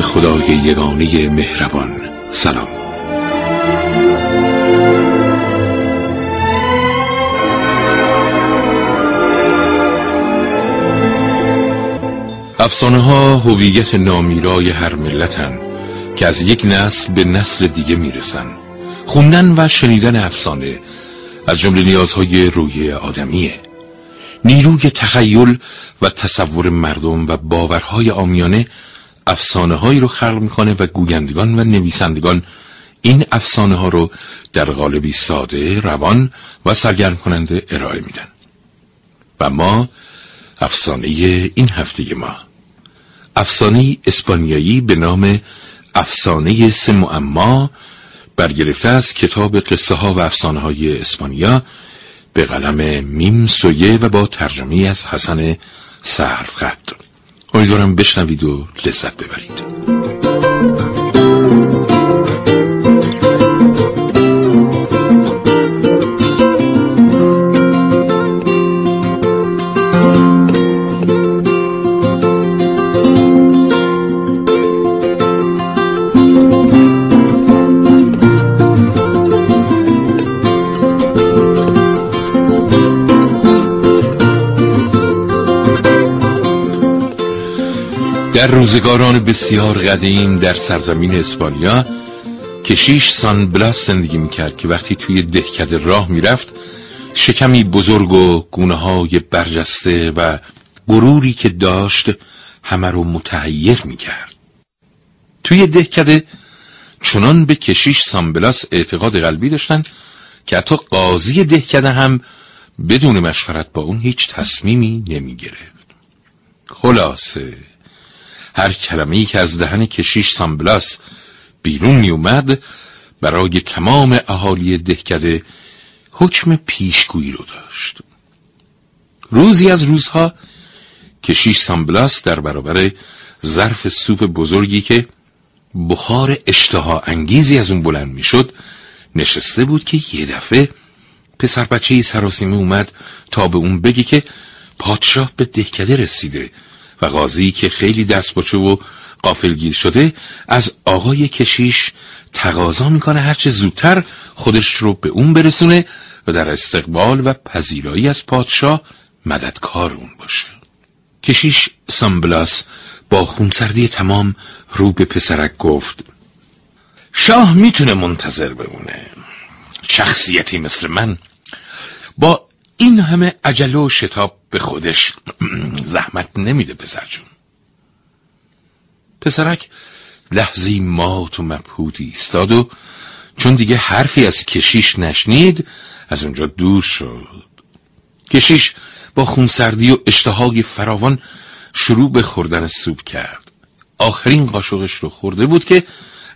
خدای یگانه مهربان. سلام. افسانه ها هویت نامیرای هر ملتن که از یک نسل به نسل دیگه می‌رسن. خوندن و شنیدن افسانه از جمله نیازهای روی آدمیه. نیروی تخیل و تصور مردم و باورهای آمیانه افسانه هایی رو خلق می‌کنه و گویندگان و نویسندگان این افسانه ها رو در قالبی ساده، روان و سرگرم کننده ارائه میدن. و ما افسانه این هفته ما افسانه اسپانیایی به نام افسانه سه معما برگرفته از کتاب قصه ها و افسانه های اسپانیا به قلم میم سویه و با ترجمه از حسن سرقد امیدوارم بشنوید و لذت ببرید. در روزگاران بسیار قدیم در سرزمین اسپانیا کشیش سان بلاس زندگی می‌کرد که وقتی توی دهکده راه می‌رفت شکمی بزرگ و گونه های برجسته و غروری که داشت همه رو متحیر می‌کرد. توی دهکده چنان به کشیش سانبلاس اعتقاد قلبی داشتند که حتی قاضی دهکده هم بدون مشورت با اون هیچ تصمیمی نمی گرفت خلاصه هر کلمه‌ای که از دهن کشیش سامبلاس بیرون می اومد برای تمام اهالی دهکده حکم پیشگویی رو داشت. روزی از روزها کشیش سامبلاس در برابر ظرف سوپ بزرگی که بخار اشتها انگیزی از اون بلند می‌شد نشسته بود که یه دفعه پسر بچه سراسیمه اومد تا به اون بگی که پادشاه به دهکده رسیده. و قاضی که خیلی دست باچه و قافلگیر شده از آقای کشیش تقاضا می‌کنه هرچه زودتر خودش رو به اون برسونه و در استقبال و پذیرایی از پادشاه مددکار اون باشه. کشیش سامبلاس با خونسردی تمام رو به پسرک گفت شاه می‌تونه منتظر بمونه. شخصیتی مثل من با این همه عجله و شتاب به خودش زحمت نمیده پسر جون. پسرک لحظه مات و مبهوتی ایستاد و چون دیگه حرفی از کشیش نشنید از اونجا دور شد. کشیش با خونسردی و اشتهای فراوان شروع به خوردن سوپ کرد. آخرین قاشقش رو خورده بود که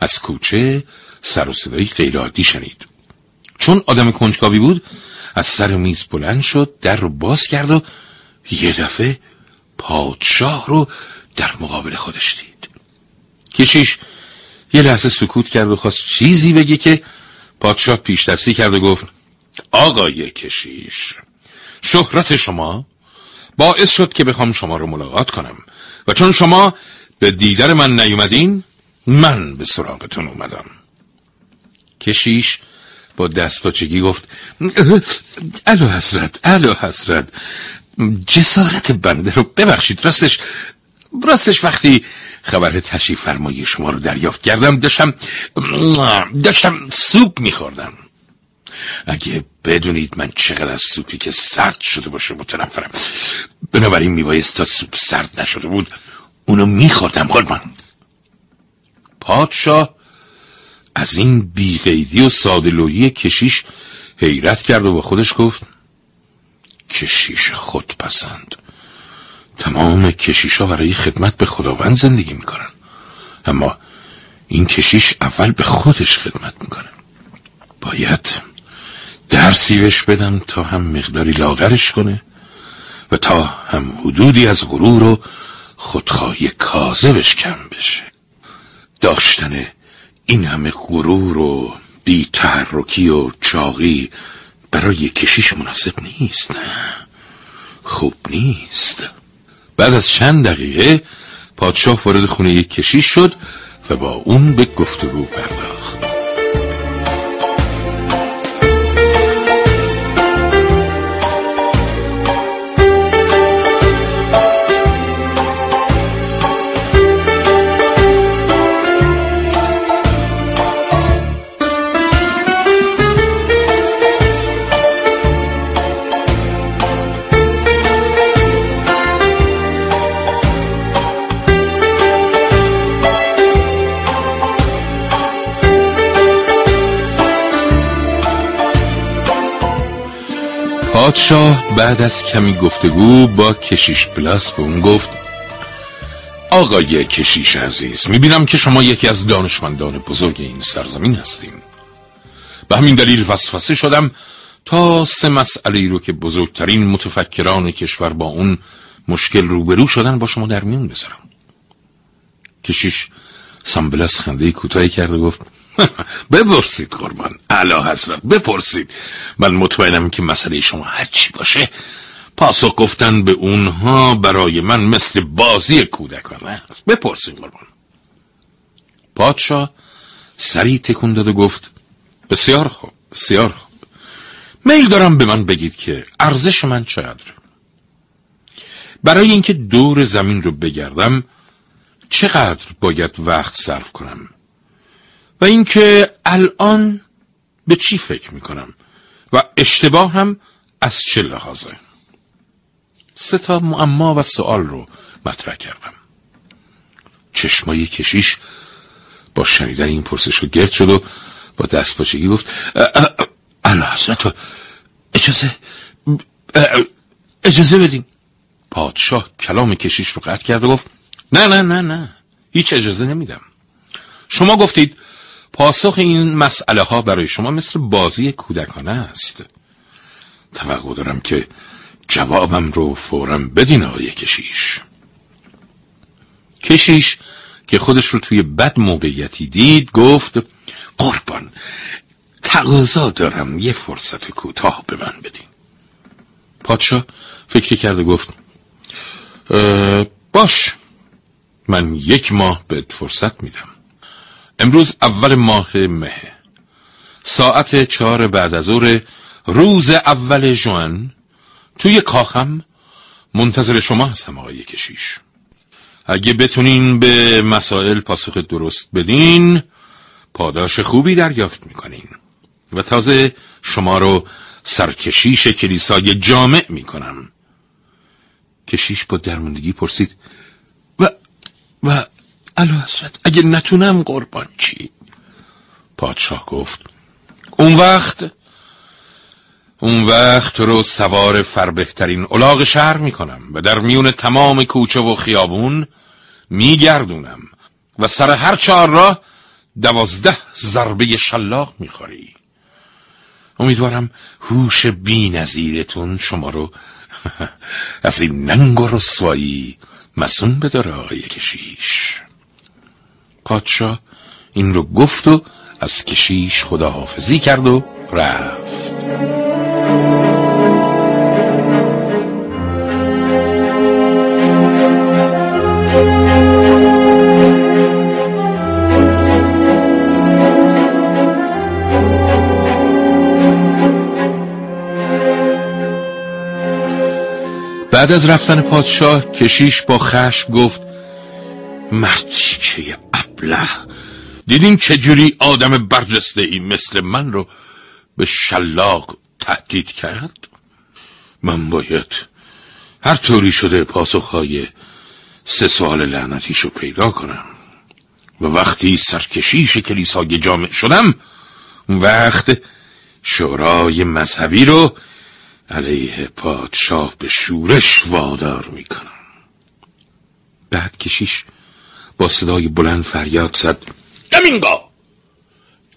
از کوچه سر و صدایی غیرعادی شنید. چون آدم کنجکاوی بود از سر میز بلند شد در رو باز کرد و یه دفعه پادشاه رو در مقابل خودش دید. کشیش یه لحظه سکوت کرد و خواست چیزی بگه که پادشاه پیش دستی کرد و گفت آقای کشیش شهرت شما باعث شد که بخوام شما رو ملاقات کنم و چون شما به دیدر من نیومدین من به سراغتون اومدم. کشیش با دست پاچگی گفت الو حضرت الو حضرت جسارت بنده رو ببخشید راستش راستش وقتی خبر تشریف فرمایی شما رو دریافت کردم داشتم داشتم سوپ میخوردم. اگه بدونید من چقدر از سوپی که سرد شده باشه متنفرم. بنابراین میبایست تا سوپ سرد نشده بود اونو میخوردم قربان. پادشاه از این بیقیدی و سادلویی کشیش حیرت کرد و با خودش گفت کشیش خود پسند تمام کشیش ها برای خدمت به خداوند زندگی می‌کنن. اما این کشیش اول به خودش خدمت می‌کنه. باید درسی بهش بدم تا هم مقداری لاغرش کنه و تا هم حدودی از غرور و خودخواهی کاذبش کم بشه. داشتن این همه غرور و بی تحرکی و چاقی برای کشیش مناسب نیست نه؟ خوب نیست. بعد از چند دقیقه پادشاه وارد خونه یک کشیش شد و با اون به گفتگو پرداخت. پادشاه بعد از کمی گفتگو با کشیش بلاس به اون گفت آقای کشیش عزیز می‌بینم که شما یکی از دانشمندان بزرگ این سرزمین هستیم. به همین دلیل وسوسه شدم تا سه مسئله رو که بزرگترین متفکران کشور با اون مشکل روبرو شدن با شما در میون بذارم. کشیش سامبلاس خنده کوتاهی کرد و گفت بپرسید قربان. علا حضرت بپرسید. من مطمئنم که مسئله شما هرچی باشه پاسخ گفتن به اونها برای من مثل بازی کودکانه است. بپرسید قربان. پادشاه سری تکون داد و گفت بسیار خوب بسیار خوب. میل دارم به من بگید که ارزش من چقدر برای اینکه دور زمین رو بگردم چقدر باید وقت صرف کنم؟ و اینکه الان به چی فکر می‌کنم؟ و اشتباه هم از چه لحاظه؟ سه تا معما و سوال رو مطرح کردم. چشمای کشیش با شنیدن این پرسش رو گرد شد و با دست پاچگی گفت الا حضرت اجازه اجازه بدین. پادشاه کلام کشیش رو قطع کرد و گفت نه نه نه نه هیچ اجازه نمیدم. شما گفتید پاسخ این مسئله ها برای شما مثل بازی کودکانه است. توقع دارم که جوابم رو فورا بدین آقای کشیش. کشیش که خودش رو توی بد موقعیتی دید گفت قربان تقاضا دارم یه فرصت کوتاه به من بدین. پادشاه فکر کرد و گفت باش من یک ماه بهت فرصت میدم. امروز اول ماه مه. ساعت چهار بعد از ظهر روز اول جوان توی کاخم منتظر شما هستم آقای کشیش اگه بتونین به مسائل پاسخ درست بدین پاداش خوبی دریافت می‌کنین. و تازه شما رو سرکشیش کلیسای جامع می‌کنم. کشیش با درموندگی پرسید و و حضرت اگه نتونم قربان چی؟ پادشاه گفت اون وقت اون وقت رو سوار فربهترین الاغ شهر می‌کنم و در میون تمام کوچه و خیابون میگردونم و سر هر چهار راه دوازده ضربه شلاق می‌خوری. امیدوارم هوش بی نظیرتون شما رو از این ننگ و رسوایی مسون بداره آقای کشیش. پادشاه این رو گفت و از کشیش خداحافظی کرد و رفت. بعد از رفتن پادشاه کشیش با خشم گفت مرچیکه ابله دیدین چجوری آدم برجسته ای مثل من رو به شلاق تهدید کرد من باید هر طوری شده پاسخهای سه سال لعنتیشو پیدا کنم و وقتی سرکشیش کلیسای جامع شدم وقت شورای مذهبی رو علیه پادشاه به شورش وادار می‌کنم بعد کشیش با صدای بلند فریاد زد. دمینگا!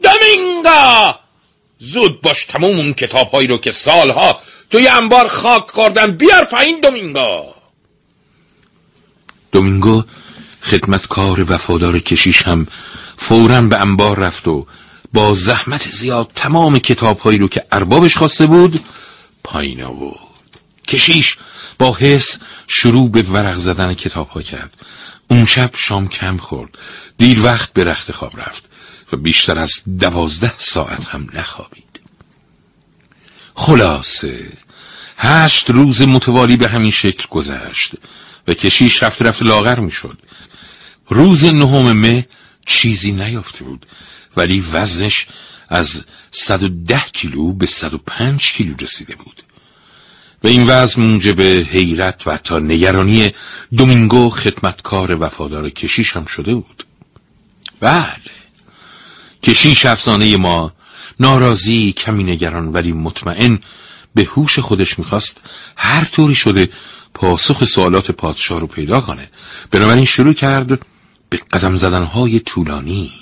دمینگا! زود باش تموم اون کتاب هایی رو که سالها توی انبار خاک کردن بیار پایین دومینگا دومینگو خدمتکار وفادار کشیش هم فورا به انبار رفت و با زحمت زیاد تمام کتاب هایی رو که اربابش خواسته بود پایین آورد. کشیش با حس شروع به ورق زدن کتاب ها کرد. اون شب شام کم خورد. دیر وقت به رخت خواب رفت و بیشتر از دوازده ساعت هم نخوابید. خلاصه هشت روز متوالی به همین شکل گذشت و کشیش رفت رفت لاغر می‌شد. روز نهم مه چیزی نیافته بود ولی وزنش از 110 کیلو به 105 کیلو رسیده بود. و این وضع موجب حیرت و تا نگرانی دومینگو خدمتکار وفادار کشیش هم شده بود. بله. کشیش افسانه ما ناراضی کمی نگران ولی مطمئن به هوش خودش می‌خواست هر طوری شده پاسخ سوالات پادشاه رو پیدا کنه. بنابراین شروع کرد به قدم زدنهای طولانی.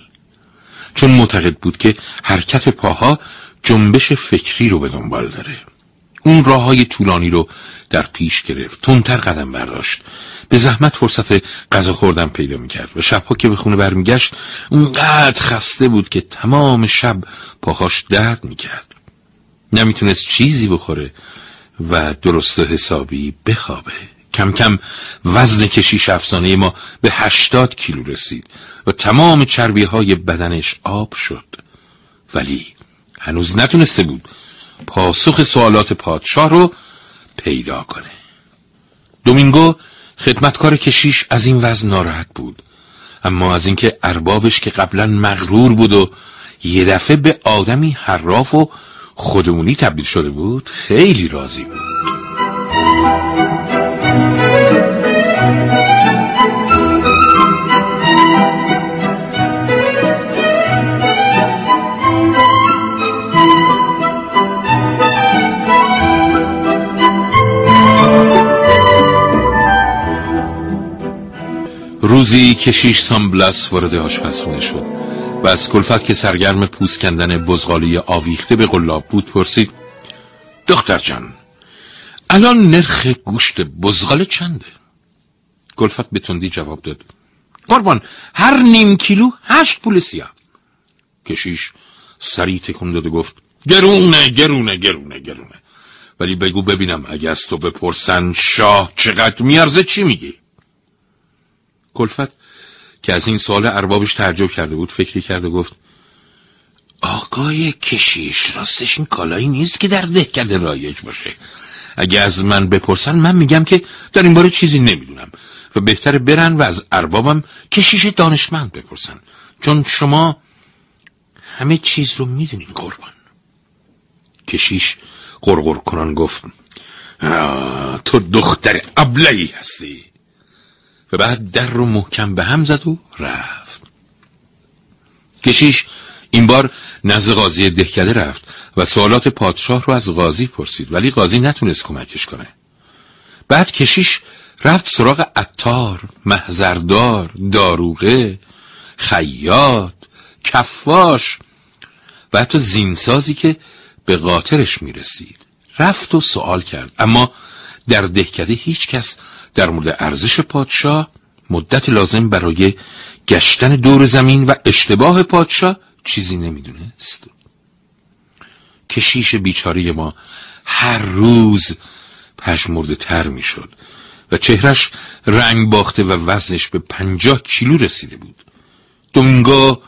چون معتقد بود که حرکت پاها جنبش فکری رو به دنبال داره. اون راه های طولانی رو در پیش گرفت تندتر قدم برداشت. به زحمت فرصت غذا خوردن پیدا می‌کرد و شبها که به خونه برمیگشت اونقدر خسته بود که تمام شب پاهاش درد می‌کرد. نمی‌تونست چیزی بخوره و درست حسابی بخوابه. کم کم وزن کشیش افسانه ما به هشتاد کیلو رسید و تمام چربی های بدنش آب شد. ولی هنوز نتونسته بود پاسخ سوالات پادشاه رو پیدا کنه. دومینگو خدمتکار کشیش از این وزن ناراحت بود. اما از اینکه اربابش که قبلا مغرور بود و یه دفعه به آدمی حراف و خودمونی تبدیل شده بود خیلی راضی بود. روزی کشیش سامبلاس وارد آشپزخونه شد و از کلفت که سرگرم پوست کندن بزغالی آویخته به قلاب بود پرسید دختر جان الان نرخ گوشت بزغاله چنده؟ کلفت به تندی جواب داد قربان هر نیم کیلو هشت پول سیاه کشیش سریع تکون داد و گفت گرونه گرونه گرونه گرونه ولی بگو ببینم اگه از تو بپرسن شاه چقدر میارزه چی میگی؟ کلفت که از این سال اربابش تعجب کرده بود فکری کرد و گفت آقای کشیش راستش این کالایی نیست که در دهکده رایج باشه. اگه از من بپرسن من میگم که در این باره چیزی نمی‌دونم و بهتره برن و از اربابم کشیش دانشمند بپرسن. چون شما همه چیز رو می‌دونین قربان. کشیش قرقر کنان گفت تو دختر ابلهی هستی. و بعد در رو محکم به هم زد و رفت. کشیش این بار نزد قاضی دهکده رفت و سوالات پادشاه رو از قاضی پرسید ولی قاضی نتونست کمکش کنه. بعد کشیش رفت سراغ اتار محزردار داروغه خیاط کفاش و حتی زینسازی که به قاطرش می‌رسید. رفت و سوال کرد اما در دهکده هیچ کس در مورد ارزش پادشاه مدت لازم برای گشتن دور زمین و اشتباه پادشاه چیزی نمی‌دونست. کشیش بیچاره ما هر روز پشمرده تر می‌شد و چهرش رنگ باخته و وزنش به پنجاه کیلو رسیده بود. دومینگو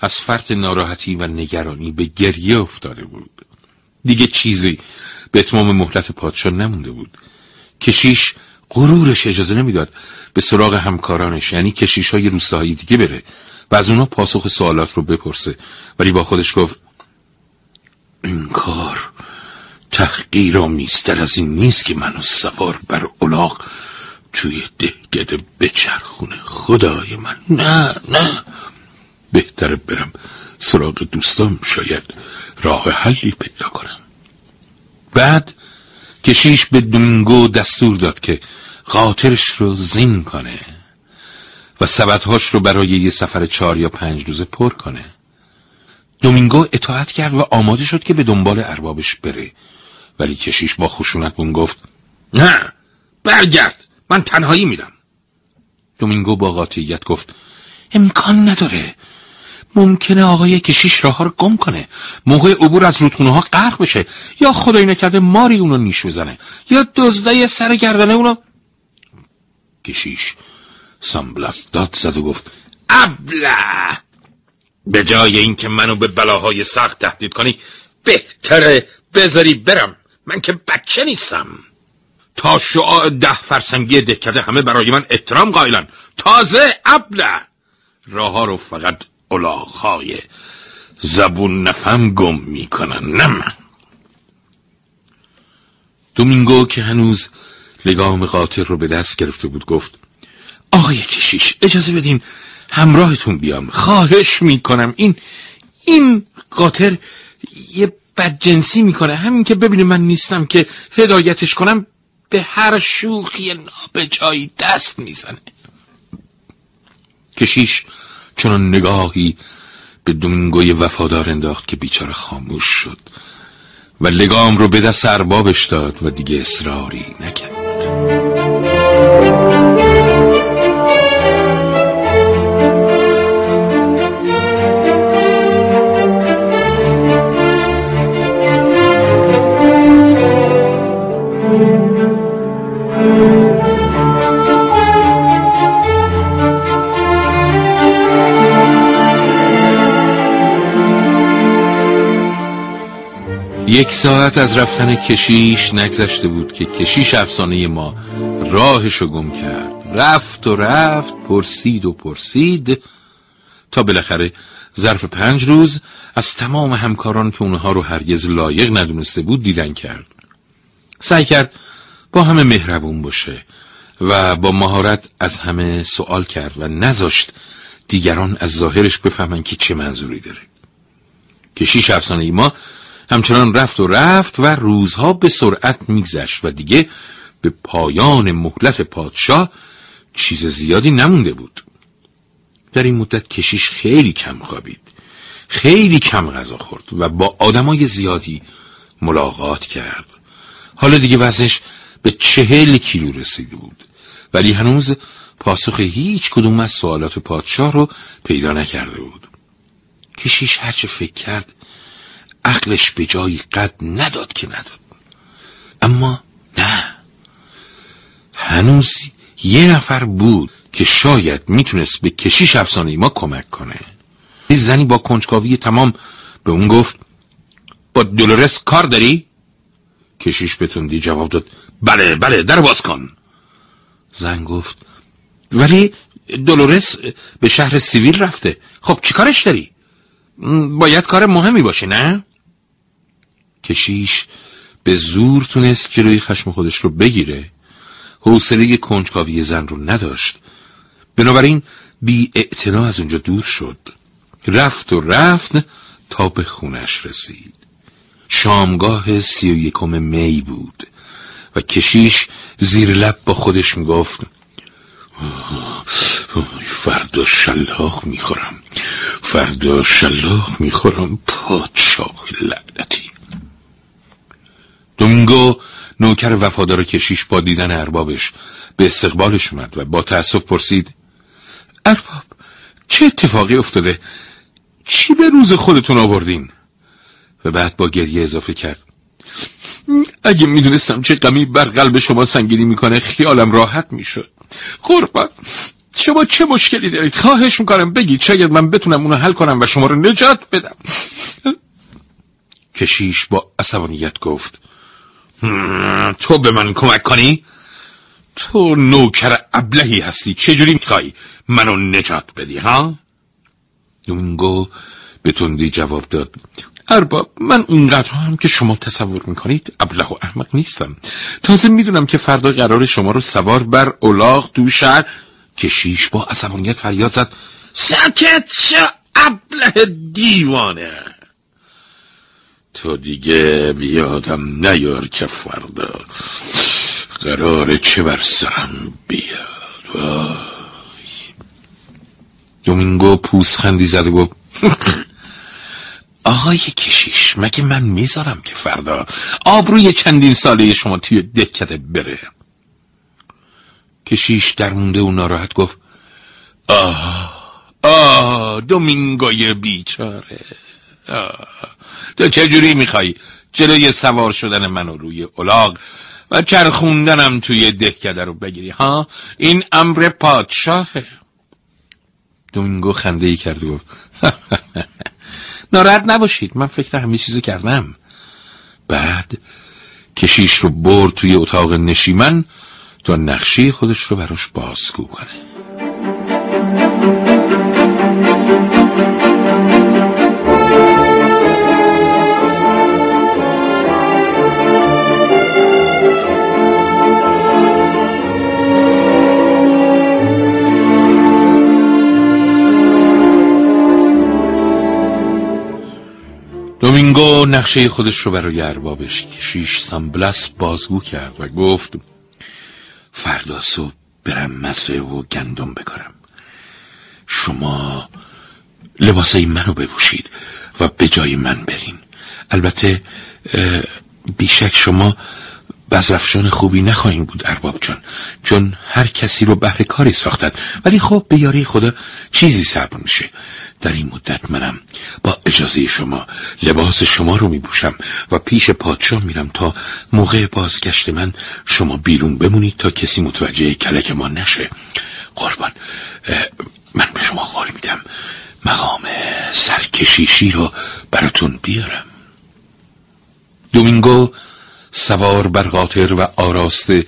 از فرط ناراحتی و نگرانی به گریه افتاده بود. دیگه چیزی به اتمام مهلت پادشاه نمونده بود. کشیش غرورش اجازه نمی‌داد به سراغ همکارانش یعنی کشیش های دیگه بره و از اونا پاسخ سوالات رو بپرسه. ولی با خودش گفت این کار تحقیر آمیزتر از این نیست که منو سوار بر اولاغ توی دهگده بچرخونه. خدای من نه نه. بهتره برم سراغ دوستام شاید راه حلی پیدا کنم. بعد کشیش به دومینگو دستور داد که قاطرش رو زین کنه و سبدهاش رو برای یه سفر چهار یا پنج روزه پر کنه. دومینگو اطاعت کرد و آماده شد که به دنبال اربابش بره. ولی کشیش با خشونت بون گفت نه برگرد من تنهایی میرم. دومینگو با قاطعیت گفت امکان نداره. ممکنه آقای کشیش راه رو گم کنه. موقع عبور از رودخونه ها غرق بشه. یا خدای نکرده ماری اونو نیش بزنه. یا دزده سر گردنه اونو سامبلاس داد زد و گفت ابله! به جای اینکه منو به بلاهای سخت تهدید کنی بهتره بذاری برم. من که بچه نیستم. تا شعاع ده فرسنگی دهکده همه برای من احترام قائلن. تازه ابله! راه رو فقط الاغهای زبون نفهم گم می‌کنن نه من. دومینگو که هنوز لگام قاطر رو به دست گرفته بود گفت آقای کشیش اجازه بدین همراهتون بیام. خواهش می‌کنم. این این قاطر یه بدجنسی می‌کنه. همین که ببینه من نیستم که هدایتش کنم به هر شوخی نابجایی دست می‌زنه. کشیش چون نگاهی به دومینگوی وفادار انداخت که بیچاره خاموش شد و لگام رو به دست اربابش داد و دیگه اصراری نکرد. یک ساعت از رفتن کشیش نگذشته بود که کشیش افسانه ما راهشو گم کرد. رفت و رفت پرسید و پرسید تا بالاخره ظرف پنج روز از تمام همکاران که اونها رو هرگز لایق ندونسته بود دیدن کرد. سعی کرد با همه مهربون باشه و با مهارت از همه سوال کرد و نذاشت دیگران از ظاهرش بفهمن که چه منظوری داره. کشیش افسانه ما همچنان رفت و رفت و روزها به سرعت میگذشت و دیگه به پایان مهلت پادشاه چیز زیادی نمونده بود. در این مدت کشیش خیلی کم خوابید خیلی کم غذا خورد و با آدمای زیادی ملاقات کرد. حالا دیگه وزنش به چهل کیلو رسیده بود ولی هنوز پاسخ هیچ کدوم از سوالات پادشاه رو پیدا نکرده بود. کشیش هرچه فکر کرد عقلش به جایی قد نداد که نداد اما نه هنوز یه نفر بود که شاید می‌تونست به کشیش افسانه ما کمک کنه زنی با کنجکاوی تمام به اون گفت با دولورس کار داری؟ کشیش بتوندی جواب داد بله بله در باز کن زن گفت ولی دولورس به شهر سیویل رفته خب چیکارش داری؟ باید کار مهمی باشه نه؟ کشیش به زور تونست جلوی خشم خودش رو بگیره. حوصله کنجکاوی زن رو نداشت. بنابراین بی از اونجا دور شد. رفت و رفت تا به خونش رسید. شامگاه سی و یکم می بود و کشیش زیر لب با خودش می‌گفت فردا شلاخ می‌خورم. فردا شلاخ می‌خورم پادشاه لعنتی. دومینگو نوکر وفادار کشیش با دیدن اربابش به استقبالش اومد و با تأسف پرسید ارباب چه اتفاقی افتاده؟ چی به روز خودتون آوردین؟ و بعد با گریه اضافه کرد اگه می‌دونستم چه غمی بر قلب شما سنگینی می‌کنه خیالم راحت می‌شد قربان شما چه مشکلی دارید خواهش می‌کنم بگید شاید من بتونم اونو حل کنم و شما رو نجات بدم کشیش با عصبانیت گفت تو به من کمک کنی؟ تو نوکر ابلهی هستی چجوری می‌خوای منو نجات بدی ها؟ دومینگو به تندی جواب داد ارباب من اونقدر هم که شما تصور می‌کنید ابله و احمق نیستم تازه می‌دونم که فردا قرار شما رو سوار بر اولاغ تو شهر کشیش با عصبانیت فریاد زد سکت شو ابله دیوانه تو دیگه بیادم نیار که فردا. قرار چه بر سرم بیاد؟ وای. دومینگو پوسخندی زد و گفت آقای کشیش مگه من می‌ذارم که فردا آبروی چندین ساله شما توی دکته بره؟ کشیش در مونده و ناراحت گفت آه آه دومینگوی بیچاره. تو چجوری می‌خوای؟ جلوی سوار شدن منو روی اولاغ و چرخوندنم توی دهکده رو بگیری ها؟ این امر پادشاهه دومینگو خنده ای کرد و گفت ناراحت نباشید من فکر همه چیزو کردم. بعد کشیش رو برد توی اتاق نشیمن تا نقشه خودش رو براش بازگو کنه. دومینگو نقشه خودش رو برای اربابش کشیش سامبلاس بازگو کرد و گفت فردا صبح برم مزرعه و گندم بکارم. شما لباسای منو بپوشید و به جای من برین. البته بیشک شما بزرفشان خوبی نخواهیم بود ارباب جان چون هر کسی رو بهر کاری ساختد. ولی خب به یاری خدا چیزی صبر میشه. در این مدت منم با اجازه شما لباس شما رو میبوشم و پیش پادشاه میرم تا موقع بازگشت من شما بیرون بمونید تا کسی متوجه کلک ما نشه. قربان من به شما قول میدم مقام سرکشیشی رو براتون بیارم. دومینگو سوار بر قاطر و آراسته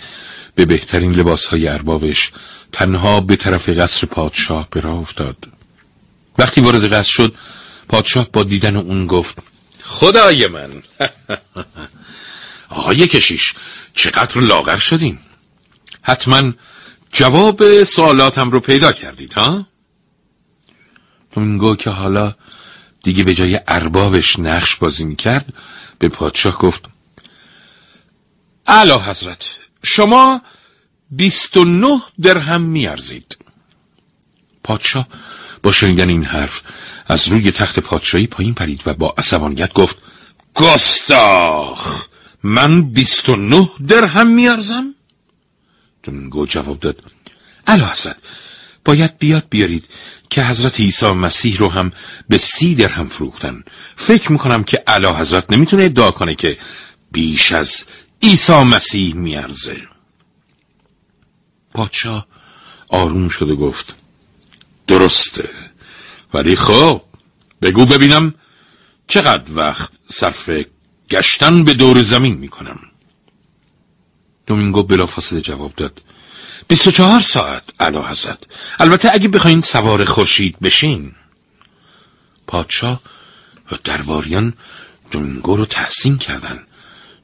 به بهترین لباسهای اربابش تنها به طرف قصر پادشاه به افتاد. وقتی وارد قصر شد پادشاه با دیدن اون گفت خدای من. آقای کشیش چقدر لاغر شدین. حتما جواب سوالاتم رو پیدا کردید ها؟ دومینگو که حالا دیگه به جای اربابش نقش بازی می‌کرد به پادشاه گفت اعلی حضرت شما بیست و نه درهم میارزید. پادشاه با شنیدن این حرف از روی تخت پادشاهی پایین پرید و با عصبانیت گفت گستاخ! من بیست و نه درهم میارزم؟ دومینگو جواب داد اعلی حضرت باید بیاد بیارید که حضرت عیسی مسیح رو هم به سی درهم فروختن. فکر می‌کنم که اعلی حضرت نمی‌تونه ادعا کنه که بیش از عیسی مسیح میارزه. پادشاه آروم شد و گفت درسته. ولی خب بگو ببینم چقدر وقت صرف گشتن به دور زمین می‌کنم. دومینگو بلافاصله جواب داد. بیست و چهار ساعت علا حضرت. البته اگه بخواین سوار خورشید بشین. پادشاه و درباریان دومینگو رو تحسین کردن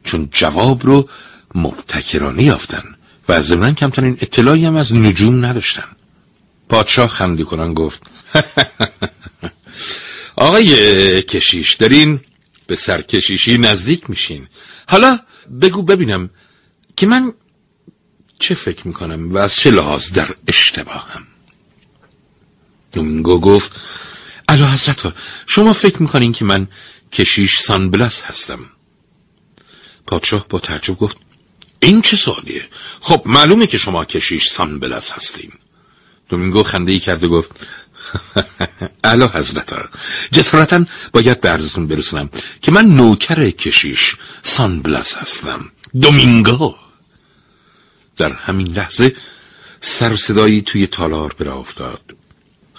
چون جواب رو مبتکرانه یافتن و از ضمن کمترین اطلاعی هم از نجوم نداشتن. پادشاه خندی کنن گفت آقای کشیش دارین به سرکشیشی نزدیک میشین. حالا بگو ببینم که من چه فکر می‌کنم و از چه لحاظ در اشتباهم. دومینگو گفت علا حضرت شما فکر می‌کنین که من کشیش سانبلس هستم؟ پادشاه با تعجب گفت این چه سوالیه؟ خب معلومه که شما کشیش سانبلس هستین. دومینگو خنده ای کرد و گفت علا حضرت جسارتا باید به عرضتون برسونم که من نوکر کشیش سانبلس هستم. دومینگو. در همین لحظه سر صدایی توی تالار برا افتاد.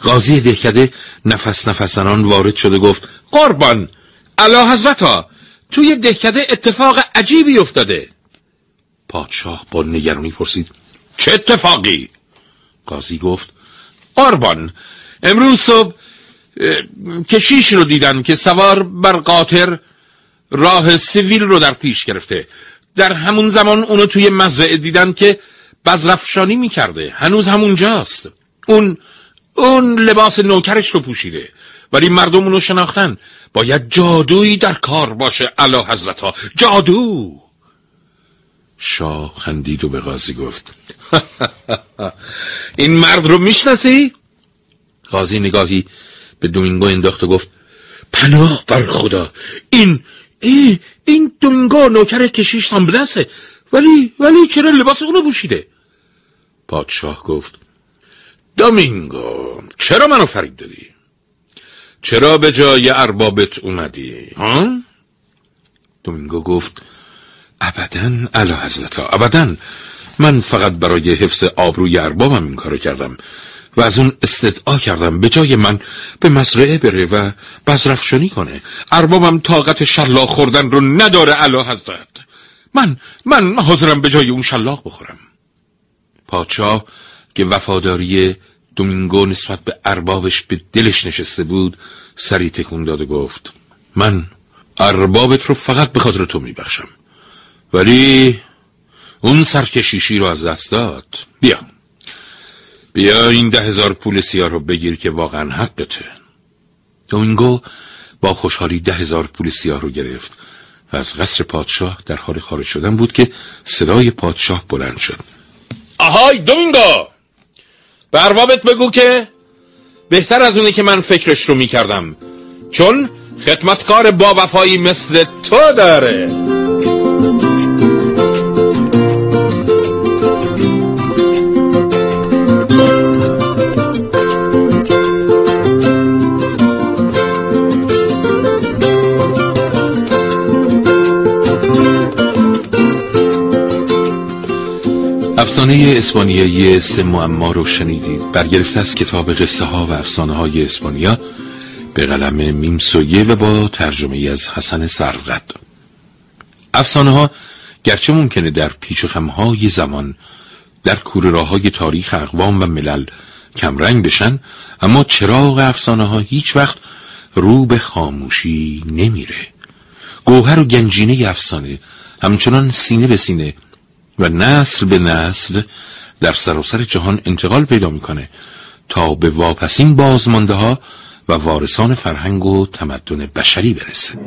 قاضی دهکده نفس نفس زنان وارد شده گفت قربان علا حضرت توی دهکده اتفاق عجیبی افتاده. پادشاه با نگرانی پرسید چه اتفاقی؟ قاضی گفت قربان امروز صبح کشیش رو دیدن که سوار بر قاطر راه سیویل رو در پیش گرفته. در همون زمان اونو توی مزرعه دیدن که بزرفشانی می‌کرده. هنوز همونجاست اون اون لباس نوکرش رو پوشیده. ولی مردم اونو شناختن. باید جادویی در کار باشه علا حضرت ها جادو! شاه خندید و به قاضی گفت. این مرد رو می‌شناسی؟ قاضی نگاهی به دومینگو انداخت و گفت پناه بر خدا این ای این دومینگو نوکر کشیش سامبلسه ولی ولی چرا لباس اونو پوشیده؟ پادشاه گفت دومینگو چرا منو فرید دادی؟ چرا به جای اربابت اومدی ها؟ دومینگو گفت ابدا علا حضرتا ابدا. من فقط برای حفظ آبروی اربابم این کارو کردم و از اون استدعا کردم. به جای من به مزرعه بره و بزرفشانی کنه. اربابم طاقت شلاق خوردن رو نداره علا حضرت. من من حاضرم به جای اون شلاق بخورم. پادشاه که وفاداری دومینگو نسبت به اربابش به دلش نشسته بود سری تکون داد و گفت من اربابت رو فقط به خاطر تو میبخشم. ولی اون سرکشیشی رو از دست داد. بیا. بیا این ده هزار پول سیاه رو بگیر که واقعا حقته. دومینگو با خوشحالی ده هزار پول سیاه رو گرفت و از قصر پادشاه در حال خارج شدن بود که صدای پادشاه بلند شد. آهای دومینگو به بگو که بهتر از اونی که من فکرش رو می‌کردم چون خدمتکار با وفایی مثل تو داره. افسانه اسپانیایی سه معما رو شنیدید. برگرفته از کتاب قصه ها و افسانه های اسپانیا به قلم میمسویه و با ترجمه از حسن سرقد افسانه ها گرچه ممکنه در پیچ و خمهای زمان در کور تاریخ اقوام و ملل کمرنگ بشن اما چراغ افسانه ها هیچ وقت رو به خاموشی نمیره. گوهر و گنجینه افسانه همچنان سینه به سینه و نسل به نسل در سراسر جهان انتقال پیدا می‌کنه تا به واپسین بازمانده ها و وارثان فرهنگ و تمدن بشری برسه.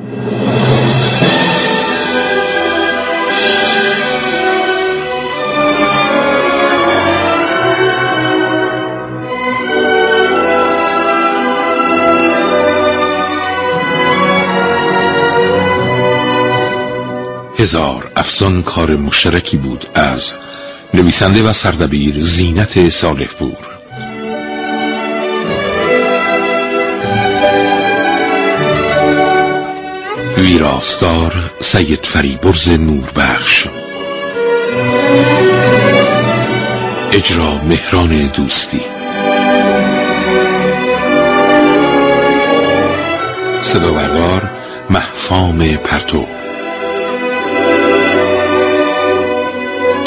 هزار افسان کار مشترکی بود از نویسنده و سردبیر زینت صالح پور ویراستار سید فریبرز نوربخش. اجرا مهران دوستی. صدا بردار محفام پرتو.